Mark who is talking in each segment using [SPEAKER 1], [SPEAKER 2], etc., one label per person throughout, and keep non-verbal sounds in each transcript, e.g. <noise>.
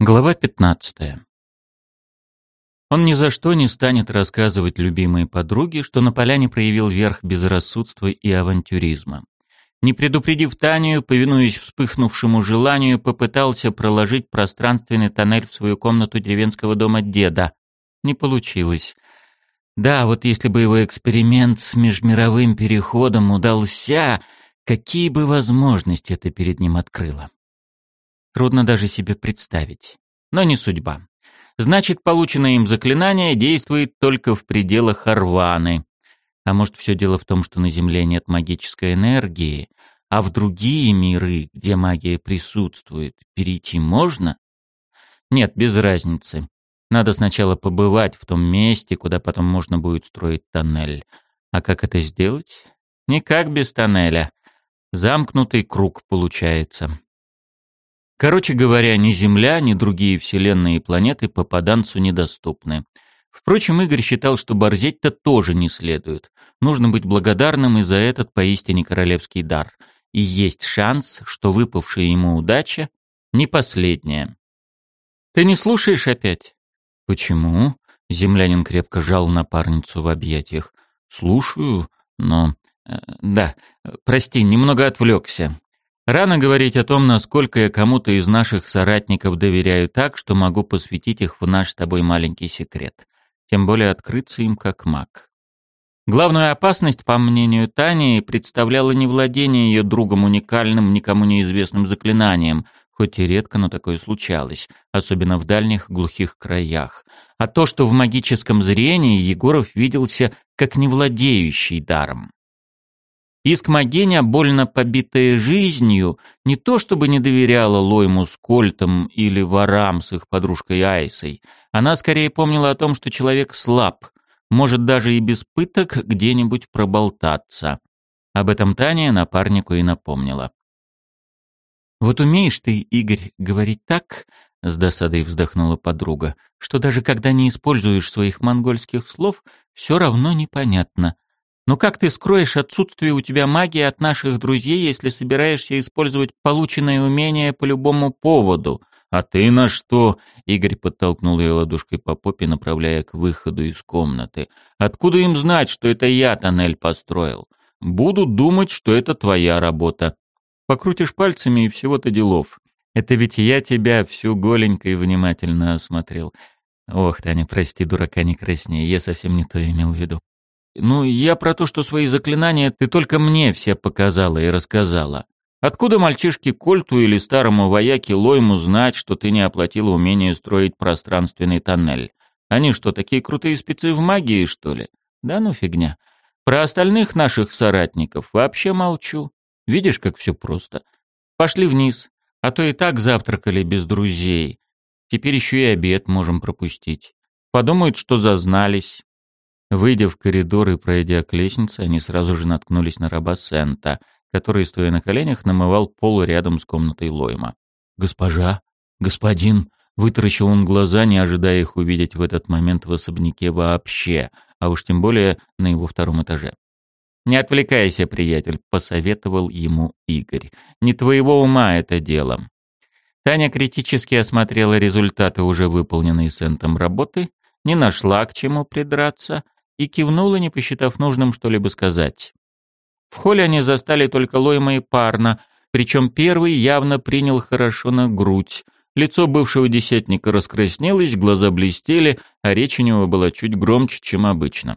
[SPEAKER 1] Глава 15. Он ни за что не станет рассказывать любимой подруге, что на поляне проявил верх безрассудства и авантюризма. Не предупредив Танию, повинуясь вспыхнувшему желанию, попытался проложить пространственный тоннель в свою комнату деревенского дома деда. Не получилось. Да, вот если бы его эксперимент с межмировым переходом удался, какие бы возможности это перед ним открыло. Трудно даже себе представить. Но не судьба. Значит, полученное им заклинание действует только в пределах Арваны. А может, все дело в том, что на Земле нет магической энергии, а в другие миры, где магия присутствует, перейти можно? Нет, без разницы. Надо сначала побывать в том месте, куда потом можно будет строить тоннель. А как это сделать? Никак без тоннеля. Замкнутый круг получается. Короче говоря, ни Земля, ни другие вселенные и планеты попаданцу недоступны. Впрочем, Игорь считал, что борзеть-то тоже не следует. Нужно быть благодарным и за этот поистине королевский дар. И есть шанс, что выпавшая ему удача не последняя. «Ты не слушаешь опять?» «Почему?» — землянин крепко жал напарницу в объятиях. «Слушаю, но...» э, «Да, прости, немного отвлекся. Рано говорить о том, насколько я кому-то из наших соратников доверяю так, что могу посвятить их в наш с тобой маленький секрет. Тем более открыться им как маг. Главную опасность, по мнению Тани, представляло не владение ее другом уникальным, никому неизвестным заклинанием, хоть и редко, но такое случалось, особенно в дальних глухих краях, а то, что в магическом зрении Егоров виделся как невладеющий даром. Искмогеня, больно побитая жизнью, не то чтобы не доверяла Лойму с Кольтом или ворам с их подружкой Айсой, она скорее помнила о том, что человек слаб, может даже и без пыток где-нибудь проболтаться. Об этом Таня напарнику и напомнила. «Вот умеешь ты, Игорь, говорить так, — с досадой вздохнула подруга, — что даже когда не используешь своих монгольских слов, все равно непонятно. Но как ты скроешь отсутствие у тебя магии от наших друзей, если собираешься использовать полученное умение по любому поводу? А ты на что? Игорь подтолкнул ее ладошкой по попе, направляя к выходу из комнаты. Откуда им знать, что это я тоннель построил? Буду думать, что это твоя работа. Покрутишь пальцами и всего-то делов. Это ведь я тебя всю голенько и внимательно осмотрел. Ох, Таня, прости, дурака не краснее, я совсем не то имел в виду. Ну, я про то, что свои заклинания ты только мне все показала и рассказала. Откуда мальчишке Кольту или старому вояке Лойму знать, что ты не оплатила умение строить пространственный тоннель? Они что, такие крутые спецы в магии, что ли? Да ну фигня. Про остальных наших соратников вообще молчу. Видишь, как все просто. Пошли вниз, а то и так завтракали без друзей. Теперь еще и обед можем пропустить. Подумают, что зазнались. Выйдя в коридор и пройдя к лестнице, они сразу же наткнулись на раба Сента, который, стоя на коленях, намывал пол рядом с комнатой Лойма. «Госпожа! Господин!» Вытаращил он глаза, не ожидая их увидеть в этот момент в особняке вообще, а уж тем более на его втором этаже. «Не отвлекайся, приятель», — посоветовал ему Игорь. «Не твоего ума это дело». Таня критически осмотрела результаты уже выполненной Сентом работы, не нашла к чему придраться — и кивнула, не посчитав нужным что-либо сказать. В холле они застали только Лойма и Парна, причем первый явно принял хорошо на грудь. Лицо бывшего десятника раскраснелось, глаза блестели, а речь у него была чуть громче, чем обычно.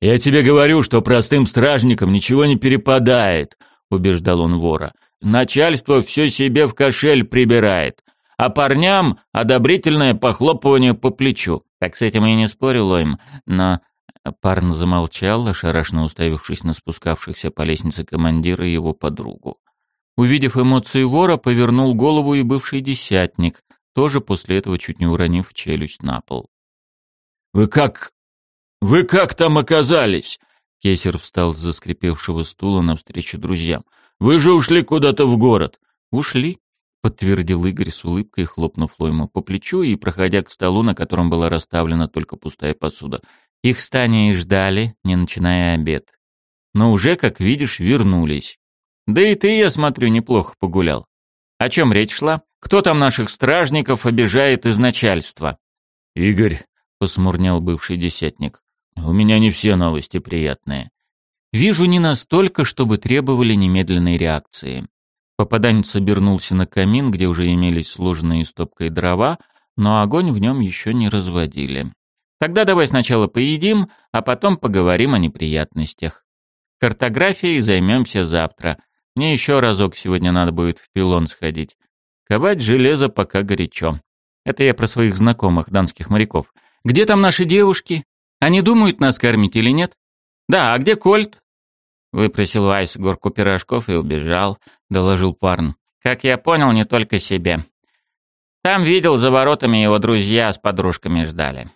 [SPEAKER 1] «Я тебе говорю, что простым стражникам ничего не перепадает», — убеждал он вора. «Начальство все себе в кошель прибирает, а парням одобрительное похлопывание по плечу». Так с этим я не спорю, Лойм, но Парн замолчал, ошарашенно уставившись на спускавшихся по лестнице командира и его подругу. Увидев эмоции вора, повернул голову и бывший десятник, тоже после этого чуть не уронив челюсть на пол. «Вы как... вы как там оказались?» Кесер встал с заскрипевшего стула навстречу друзьям. «Вы же ушли куда-то в город». «Ушли», — подтвердил Игорь с улыбкой, хлопнув Лойма по плечу и проходя к столу, на котором была расставлена только пустая посуда. Их с Таней ждали, не начиная обед. Но уже, как видишь, вернулись. Да и ты, я смотрю, неплохо погулял. О чем речь шла? Кто там наших стражников обижает из начальства?
[SPEAKER 2] Игорь, посмурнел бывший десятник. У меня не все новости приятные.
[SPEAKER 1] Вижу не настолько, чтобы требовали немедленной реакции. Попаданец обернулся на камин, где уже имелись сложенные стопкой дрова, но огонь в нем еще не разводили. Тогда давай сначала поедим, а потом поговорим о неприятностях. Картографией займемся завтра. Мне еще разок сегодня надо будет в пилон сходить. Ковать железо пока горячо. Это я про своих знакомых, данских моряков. Где там наши девушки? Они думают нас кормить или нет? Да, а где Кольт? Выпросил Вайс горку пирожков и убежал, доложил Парн. Как я понял, не только себе. Там видел, за воротами его друзья с подружками ждали.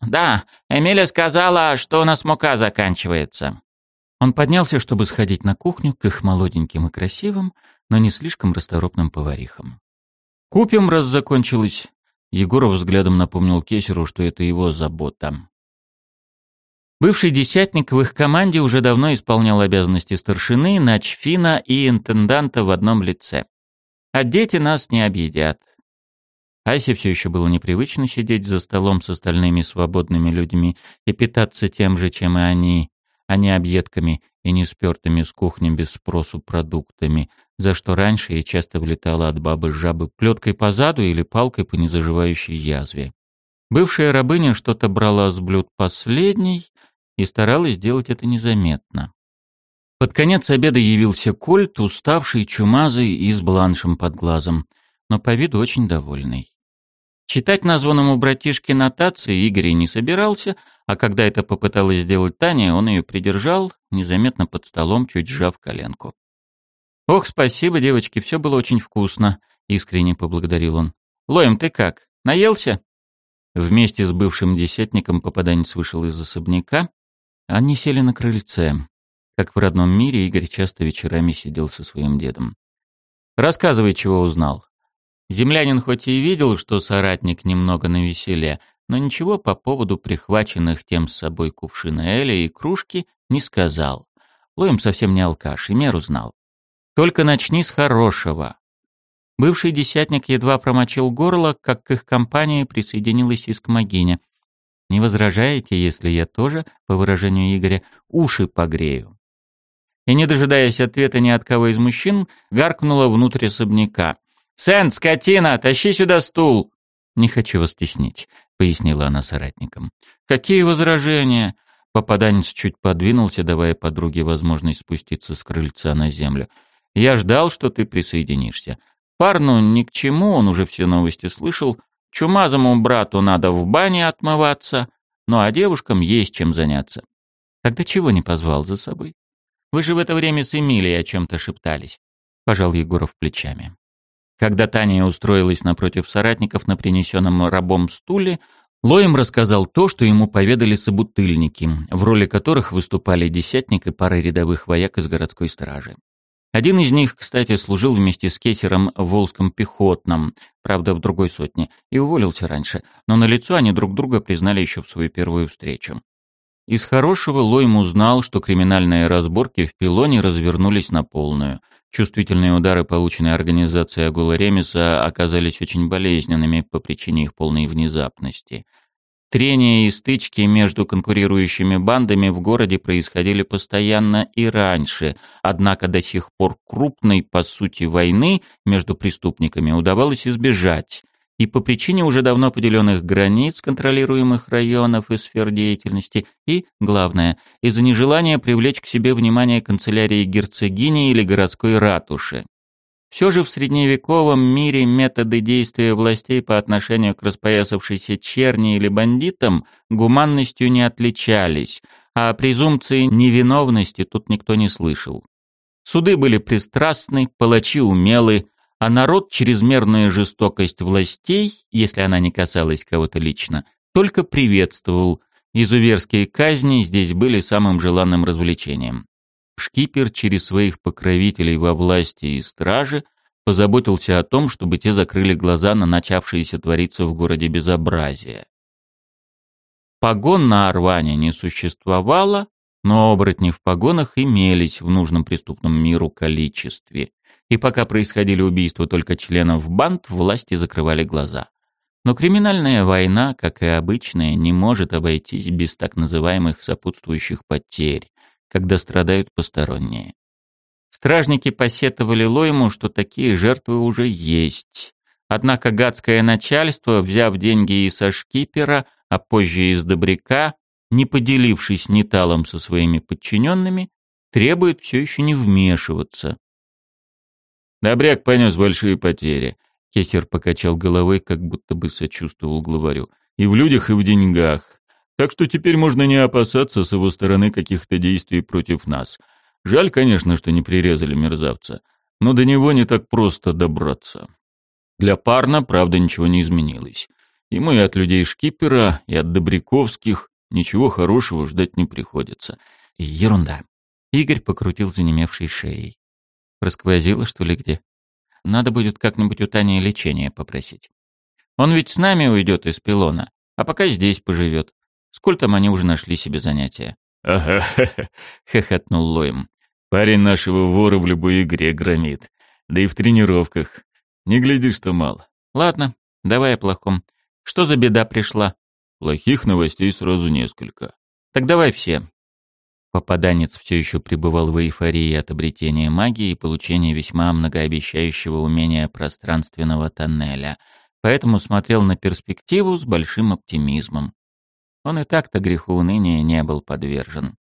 [SPEAKER 1] Да, Эмиля сказала, что у нас мука заканчивается. Он поднялся, чтобы сходить на кухню к их молоденьким и красивым, но не слишком расторопным поварихам. «Купим, раз закончилось». Егоров взглядом напомнил Кесеру, что это его забота. Бывший десятник в их команде уже давно исполнял обязанности старшины, начфина и интенданта в одном лице. А дети нас не объедят. Асе все еще было непривычно сидеть за столом с остальными свободными людьми и питаться тем же, чем и они, а не объедками и не спертыми с кухни без спросу продуктами, за что раньше и часто влетала от бабы-жабы плеткой по заду или палкой по незаживающей язве. Бывшая рабыня что-то брала с блюд последней, и старалась сделать это незаметно. Под конец обеда явился Кольт, уставший, чумазый и с бланшем под глазом, но по виду очень довольный. Читать названному братишке нотации Игорь не собирался, а когда это попыталась сделать Таня, он ее придержал, незаметно под столом, чуть сжав коленку. «Ох, спасибо, девочки, все было очень вкусно», — искренне поблагодарил он. «Лоем, ты как? Наелся?» Вместе с бывшим десятником попаданец вышел из особняка, они сели на крыльце. Как в родном мире, Игорь часто вечерами сидел со своим дедом. «Рассказывай, чего узнал». Землянин хоть и видел, что соратник немного навеселе, но ничего по поводу прихваченных тем с собой кувшина Эля и кружки не сказал. Лоем совсем не алкаш, и меру знал. «Только начни с хорошего». Бывший десятник едва промочил горло, как к их компании присоединилась Искмогиня. Не возражаете, если я тоже, по выражению Игоря, уши погрею?» И, не дожидаясь ответа ни от кого из мужчин, гаркнула внутрь особняка. «Сент, скотина, тащи сюда стул!» «Не хочу вас теснить», — пояснила она соратникам. «Какие возражения?» Попаданец чуть подвинулся, давая подруге возможность спуститься с крыльца на землю. «Я ждал, что ты присоединишься. Парну ни к чему, он уже все новости слышал, Чумазому брату надо в бане отмываться, ну а девушкам есть чем заняться. Тогда чего не позвал за собой? Вы же в это время с Эмилией о чем-то шептались. Пожал Егоров плечами. Когда Таня устроилась напротив соратников на принесенном рабом стуле, Лоем рассказал то, что ему поведали собутыльники, в роли которых выступали десятник и пара рядовых вояк из городской стражи. Один из них, кстати, служил вместе с Кесером в Волжском пехотном, правда, в другой сотне, и уволился раньше, но на лицо они друг друга признали еще в свою первую встречу. Из хорошего Лойм узнал, что криминальные разборки в Пилоне развернулись на полную. Чувствительные удары, полученные организацией Агула Ремеса, оказались очень болезненными по причине их полной внезапности – Трения и стычки между конкурирующими бандами в городе происходили постоянно и раньше, однако до сих пор крупной, по сути, войны между преступниками удавалось избежать, и по причине уже давно поделенных границ контролируемых районов и сфер деятельности, и, главное, из-за нежелания привлечь к себе внимание канцелярии герцогини или городской ратуши. Все же в средневековом мире методы действия властей по отношению к распоясавшейся черни или бандитам гуманностью не отличались, а презумпции невиновности тут никто не слышал. Суды были пристрастны, палачи умелы, а народ чрезмерную жестокость властей, если она не касалась кого-то лично, только приветствовал. Изуверские казни здесь были самым желанным развлечением. Шкипер через своих покровителей во власти и страже позаботился о том, чтобы те закрыли глаза на начавшееся твориться в городе безобразие. Погон на Арване не существовало, но оборотни в погонах имелись в нужном преступном миру количестве. И пока происходили убийства только членов банд, власти закрывали глаза. Но криминальная война, как и обычная, не может обойтись без так называемых сопутствующих потерь, когда страдают посторонние. Стражники посетовали Лойму, что такие жертвы уже есть. Однако гадское начальство, взяв деньги и со шкипера, а позже из добряка, не поделившись неталом со своими подчиненными, требует все еще не вмешиваться.
[SPEAKER 2] Добряк понес большие потери. Кесер покачал головой, как будто бы сочувствовал главарю. И в людях, и в деньгах. Так что теперь можно не опасаться с его стороны каких-то действий против нас. Жаль, конечно, что не прирезали мерзавца, но до него не так просто добраться. Для парна, правда, ничего не изменилось. Ему и от людей шкипера, и от Добряковских ничего хорошего ждать не приходится.
[SPEAKER 1] Ерунда. Игорь покрутил занемевшей шеей. Расквозило, что ли, где? Надо будет как-нибудь у Тани лечение попросить. Он ведь с нами уйдет из пилона, а пока здесь поживет. Сколько там они уже нашли себе занятия?
[SPEAKER 2] «Ага, <laughs> хохотнул Лоем. «Парень нашего вора в любой игре громит. Да и в тренировках. Не гляди, что мало».
[SPEAKER 1] «Ладно, давай о плохом. Что за беда пришла?»
[SPEAKER 2] «Плохих новостей сразу несколько».
[SPEAKER 1] «Так давай все». Попаданец все еще пребывал в эйфории от обретения магии и получения весьма многообещающего умения пространственного тоннеля, поэтому смотрел на перспективу с большим оптимизмом. Он и так-то греху уныния не был подвержен.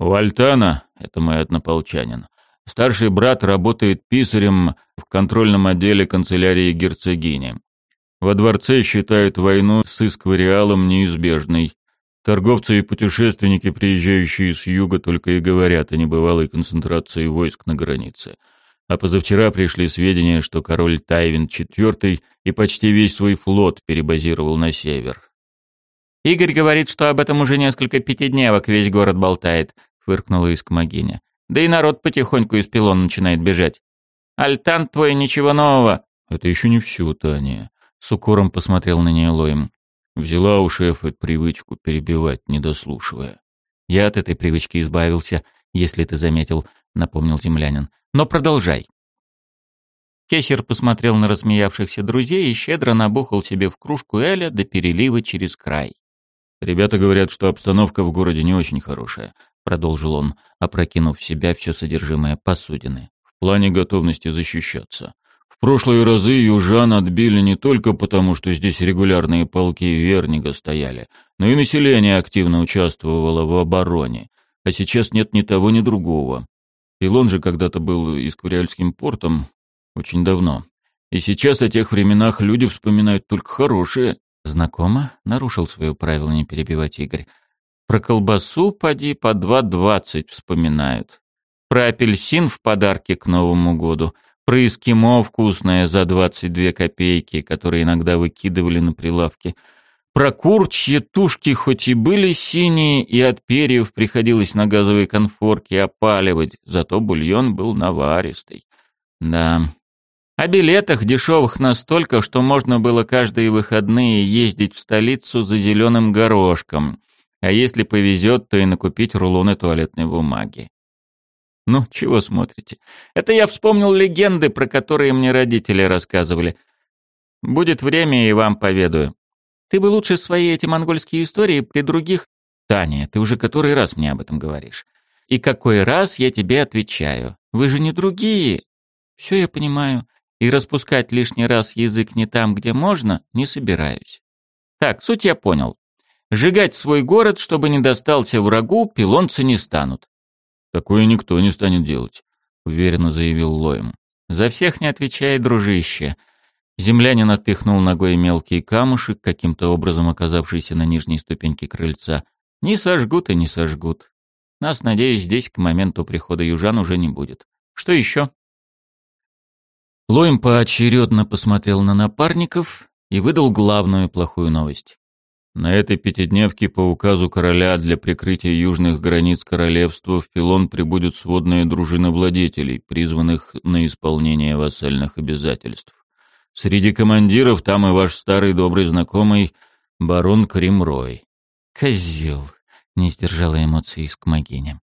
[SPEAKER 2] «У это мой однополчанин, старший брат работает писарем в контрольном отделе канцелярии герцогини. Во дворце считают войну с Исквариалом неизбежной. Торговцы и путешественники, приезжающие с юга, только и говорят о небывалой концентрации войск на границе. А позавчера пришли сведения, что король Тайвин IV и почти весь свой флот перебазировал на север.
[SPEAKER 1] Игорь говорит, что об этом уже несколько пятидневок весь город болтает, фыркнула Искмогиня. Да и народ потихоньку из пилон начинает бежать. Альтан твой ничего нового.
[SPEAKER 2] Это еще не все, Таня. С укором посмотрел на нее Лоем. Взяла у шефа привычку перебивать, не дослушивая.
[SPEAKER 1] Я от этой привычки избавился, если ты заметил, напомнил землянин. Но продолжай. Кесер посмотрел на рассмеявшихся друзей и щедро набухал себе в кружку Эля до перелива через край.
[SPEAKER 2] «Ребята говорят, что обстановка в городе не очень хорошая», — продолжил он, опрокинув в себя все содержимое посудины. «В плане готовности защищаться. В прошлые разы южан отбили не только потому, что здесь регулярные полки Вернига стояли, но и население активно участвовало в обороне. А сейчас нет ни того, ни другого. Пилон же когда-то был Исквариальским портом очень давно. И сейчас о тех временах люди вспоминают только хорошее.
[SPEAKER 1] Знакомо? Нарушил свое правило не перебивать Игорь. Про колбасу поди по два двадцать вспоминают. Про апельсин в подарке к Новому году. Про эскимо вкусное за двадцать две копейки, которые иногда выкидывали на прилавке. Про кур, тушки хоть и были синие, и от перьев приходилось на газовой конфорке опаливать, зато бульон был наваристый. Да, о билетах дешевых настолько, что можно было каждые выходные ездить в столицу за зеленым горошком, а если повезет, то и накупить рулоны туалетной бумаги. Ну, чего смотрите? Это я вспомнил легенды, про которые мне родители рассказывали. Будет время, и вам поведаю. Ты бы лучше свои эти монгольские истории при других... Таня, ты уже который раз мне об этом говоришь. И какой раз я тебе отвечаю. Вы же не другие. Все я понимаю и распускать лишний раз язык не там, где можно, не собираюсь. Так, суть я понял. Сжигать свой город, чтобы не достался врагу, пилонцы не станут.
[SPEAKER 2] Такое никто не станет делать, уверенно заявил Лоем.
[SPEAKER 1] За всех не отвечай, дружище. Землянин отпихнул ногой мелкий камушек, каким-то образом оказавшийся на нижней ступеньке крыльца. Не сожгут и не сожгут. Нас, надеюсь, здесь к моменту прихода южан уже не будет. Что еще? Лоем поочередно посмотрел на напарников и выдал главную плохую новость.
[SPEAKER 2] На этой пятидневке по указу короля для прикрытия южных границ королевства в Пилон прибудет сводная дружина владетелей, призванных на исполнение вассальных обязательств. Среди командиров там и ваш старый добрый знакомый барон Кримрой.
[SPEAKER 1] Козел, не сдержала эмоций из Кмагиня.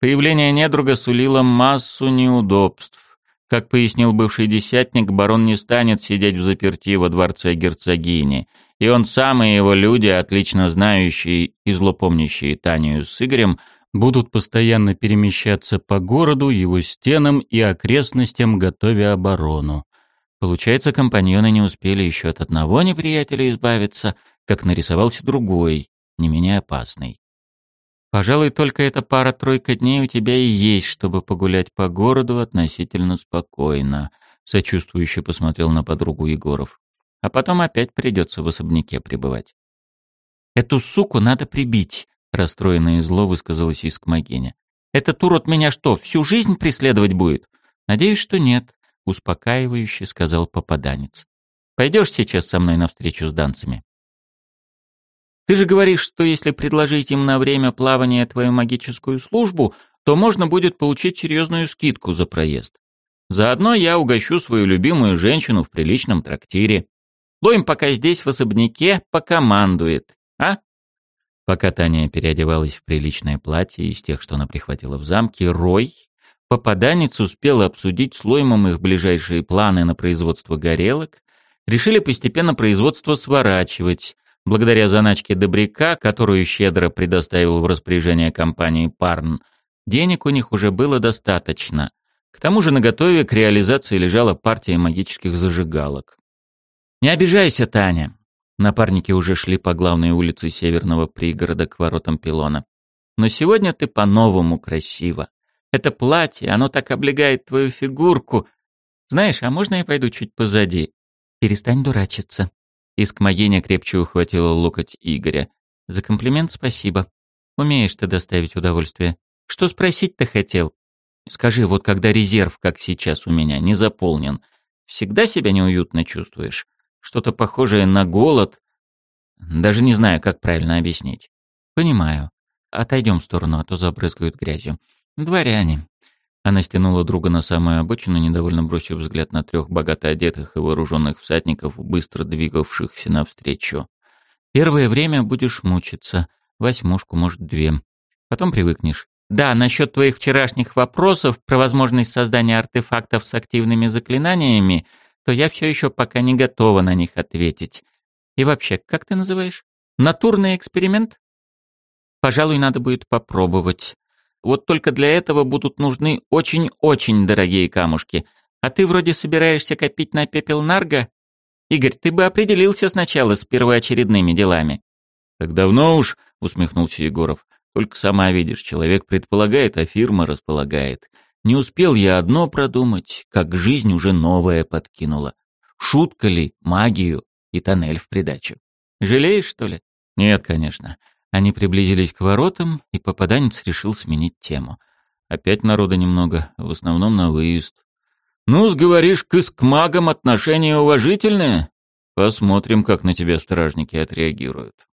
[SPEAKER 1] Появление недруга сулило массу неудобств Как пояснил бывший десятник, барон не станет сидеть в заперти во дворце герцогини, и он сам и его люди, отлично знающие и злопомнящие Танию с Игорем, будут постоянно перемещаться по городу, его стенам и окрестностям, готовя оборону. Получается, компаньоны не успели еще от одного неприятеля избавиться, как нарисовался другой, не менее опасный. Пожалуй, только эта пара-тройка дней у тебя и есть, чтобы погулять по городу относительно спокойно, сочувствующе посмотрел на подругу Егоров. А потом опять придется в особняке пребывать. Эту суку надо прибить, расстроенное зло высказалась Искмогеня. Этот урод меня что, всю жизнь преследовать будет? Надеюсь, что нет, успокаивающе сказал попаданец. Пойдешь сейчас со мной навстречу с данцами? Ты же говоришь, что если предложить им на время плавания твою магическую службу, то можно будет получить серьезную скидку за проезд. Заодно я угощу свою любимую женщину в приличном трактире. Лоем пока здесь в особняке покомандует, а? Пока Таня переодевалась в приличное платье из тех, что она прихватила в замке, Рой, попаданец, успел обсудить с Лоймом их ближайшие планы на производство горелок, решили постепенно производство сворачивать, Благодаря заначке Добряка, которую щедро предоставил в распоряжение компании Парн, денег у них уже было достаточно. К тому же наготове к реализации лежала партия магических зажигалок. «Не обижайся, Таня!» Напарники уже шли по главной улице северного пригорода к воротам пилона. «Но сегодня ты по-новому красиво. Это платье, оно так облегает твою фигурку. Знаешь, а можно я пойду чуть позади? Перестань дурачиться. Искмогеня крепче ухватила локоть Игоря. «За комплимент спасибо. Умеешь ты доставить удовольствие. Что спросить-то хотел? Скажи, вот когда резерв, как сейчас у меня, не заполнен, всегда себя неуютно чувствуешь? Что-то похожее на голод? Даже не знаю, как правильно объяснить. Понимаю. Отойдем в сторону, а то забрызгают грязью. Дворяне. Она стянула друга на самую обочину, недовольно бросив взгляд на трех богато одетых и вооруженных всадников, быстро двигавшихся навстречу. «Первое время будешь мучиться. Восьмушку, может, две. Потом привыкнешь. Да, насчет твоих вчерашних вопросов про возможность создания артефактов с активными заклинаниями, то я все еще пока не готова на них ответить. И вообще, как ты называешь? Натурный эксперимент? Пожалуй, надо будет попробовать. Вот только для этого будут нужны очень-очень дорогие камушки. А ты вроде собираешься копить на пепел Нарга? Игорь, ты бы определился сначала с первоочередными делами.
[SPEAKER 2] Так давно уж, усмехнулся Егоров. Только сама видишь, человек предполагает, а фирма располагает. Не успел я одно продумать, как жизнь уже новое подкинула. Шутка ли, магию и тоннель в придачу.
[SPEAKER 1] Жалеешь, что ли?
[SPEAKER 2] Нет, конечно.
[SPEAKER 1] Они приблизились к воротам, и попаданец решил сменить тему.
[SPEAKER 2] Опять народа немного, в основном на выезд. «Ну, сговоришь, к искмагам отношения уважительные? Посмотрим, как на тебя стражники отреагируют».